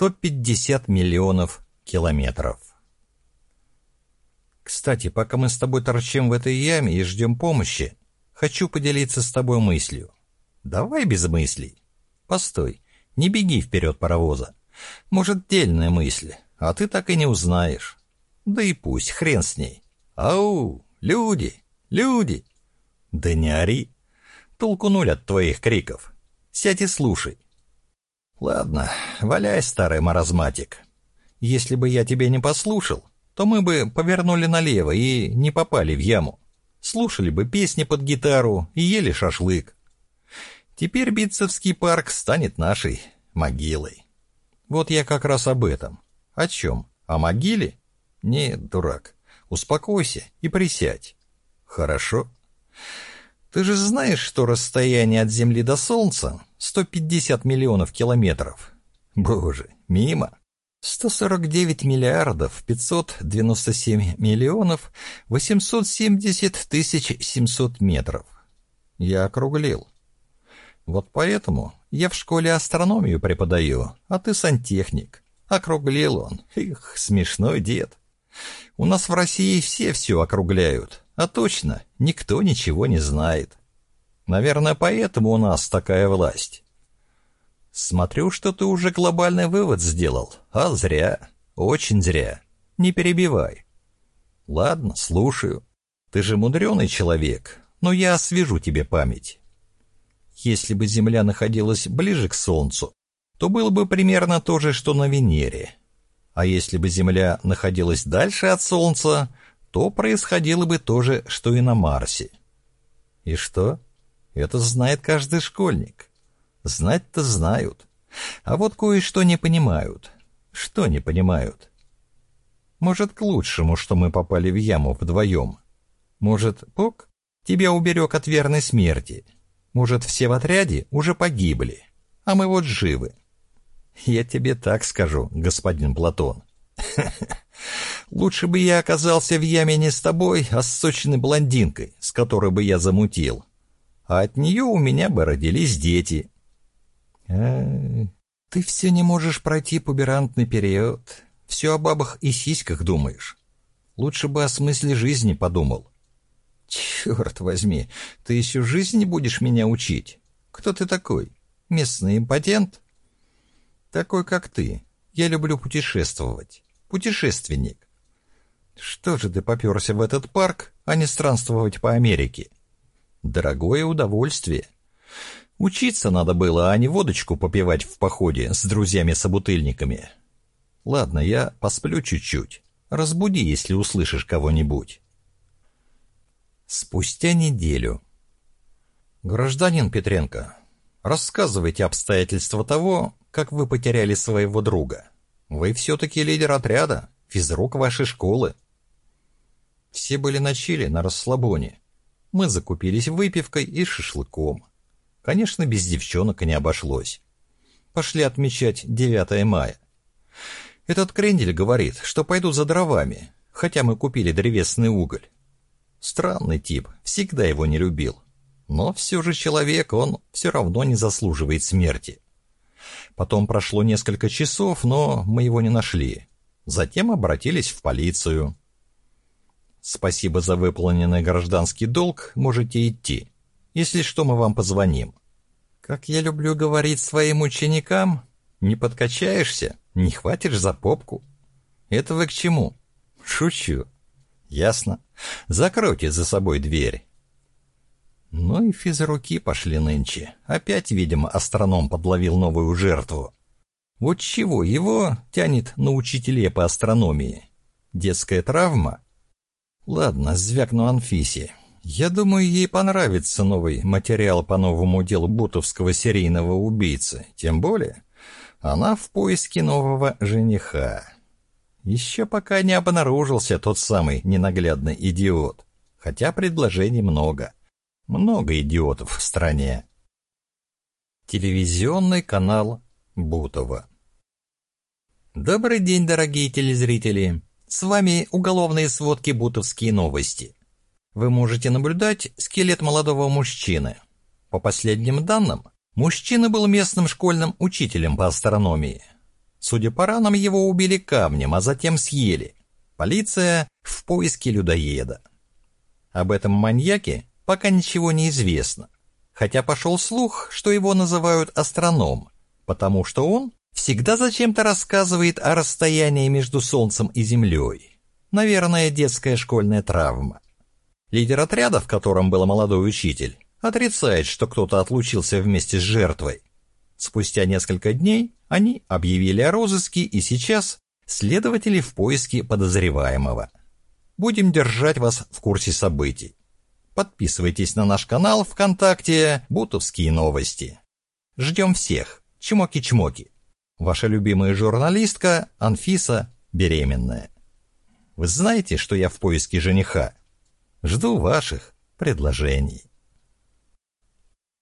150 миллионов километров. Кстати, пока мы с тобой торчим в этой яме и ждем помощи, хочу поделиться с тобой мыслью. Давай без мыслей. Постой, не беги вперед паровоза. Может, дельная мысль, а ты так и не узнаешь. Да и пусть, хрен с ней. Ау, люди, люди. Да не ори. Толку нуль от твоих криков. Сядь и слушай. Ладно, валяй, старый маразматик. Если бы я тебя не послушал, то мы бы повернули налево и не попали в яму. Слушали бы песни под гитару и ели шашлык. Теперь Битцевский парк станет нашей могилой. Вот я как раз об этом. О чем? О могиле? Нет, дурак. Успокойся и присядь. Хорошо. Ты же знаешь, что расстояние от Земли до Солнца 150 миллионов километров. Боже, мимо. 149 миллиардов 597 миллионов 870 тысяч 700 метров. Я округлил. Вот поэтому я в школе астрономию преподаю, а ты сантехник. Округлил он. Их, смешной дед. У нас в России все все округляют, а точно никто ничего не знает. Наверное, поэтому у нас такая власть. Смотрю, что ты уже глобальный вывод сделал, а зря, очень зря. Не перебивай. Ладно, слушаю. Ты же мудреный человек, но я освежу тебе память. Если бы Земля находилась ближе к Солнцу, то было бы примерно то же, что на Венере. А если бы Земля находилась дальше от Солнца, то происходило бы то же, что и на Марсе. И что? Это знает каждый школьник. Знать-то знают. А вот кое-что не понимают. Что не понимают? Может, к лучшему, что мы попали в яму вдвоем. Может, Бог тебя уберег от верной смерти. Может, все в отряде уже погибли, а мы вот живы. Я тебе так скажу, господин Платон. Лучше бы я оказался в яме не с тобой, а с сочной блондинкой, с которой бы я замутил. А от нее у меня бы родились дети. А, ты все не можешь пройти пуберантный период. Все о бабах и сиськах думаешь. Лучше бы о смысле жизни подумал. Черт возьми, ты еще жизни будешь меня учить? Кто ты такой? Местный импотент? Такой, как ты. Я люблю путешествовать. Путешественник. Что же ты поперся в этот парк, а не странствовать по Америке? Дорогое удовольствие. Учиться надо было, а не водочку попивать в походе с друзьями-собутыльниками. Ладно, я посплю чуть-чуть. Разбуди, если услышишь кого-нибудь. Спустя неделю. Гражданин Петренко, рассказывайте обстоятельства того, как вы потеряли своего друга. Вы все-таки лидер отряда, физрук вашей школы. Все были на Чили, на расслабоне. Мы закупились выпивкой и шашлыком. Конечно, без девчонок не обошлось. Пошли отмечать 9 мая. Этот крендель говорит, что пойдут за дровами, хотя мы купили древесный уголь. Странный тип, всегда его не любил. Но все же человек, он все равно не заслуживает смерти. Потом прошло несколько часов, но мы его не нашли. Затем обратились в полицию. Спасибо за выполненный гражданский долг, можете идти. Если что, мы вам позвоним. Как я люблю говорить своим ученикам, не подкачаешься, не хватишь за попку. Это вы к чему? Шучу. Ясно. Закройте за собой дверь. Ну и физруки пошли нынче. Опять, видимо, астроном подловил новую жертву. Вот чего его тянет на учителе по астрономии? Детская травма? Ладно, звякну Анфисе. Я думаю, ей понравится новый материал по новому делу бутовского серийного убийцы. Тем более, она в поиске нового жениха. Еще пока не обнаружился тот самый ненаглядный идиот. Хотя предложений много. Много идиотов в стране. Телевизионный канал Бутова. Добрый день, дорогие телезрители. С вами уголовные сводки «Бутовские новости». Вы можете наблюдать скелет молодого мужчины. По последним данным, мужчина был местным школьным учителем по астрономии. Судя по ранам, его убили камнем, а затем съели. Полиция в поиске людоеда. Об этом маньяке пока ничего не известно. Хотя пошел слух, что его называют астроном, потому что он всегда зачем-то рассказывает о расстоянии между Солнцем и Землей. Наверное, детская школьная травма. Лидер отряда, в котором был молодой учитель, отрицает, что кто-то отлучился вместе с жертвой. Спустя несколько дней они объявили о розыске, и сейчас следователи в поиске подозреваемого. Будем держать вас в курсе событий. Подписывайтесь на наш канал ВКонтакте «Бутовские новости». Ждем всех. Чмоки-чмоки. Ваша любимая журналистка Анфиса беременная. Вы знаете, что я в поиске жениха? Жду ваших предложений.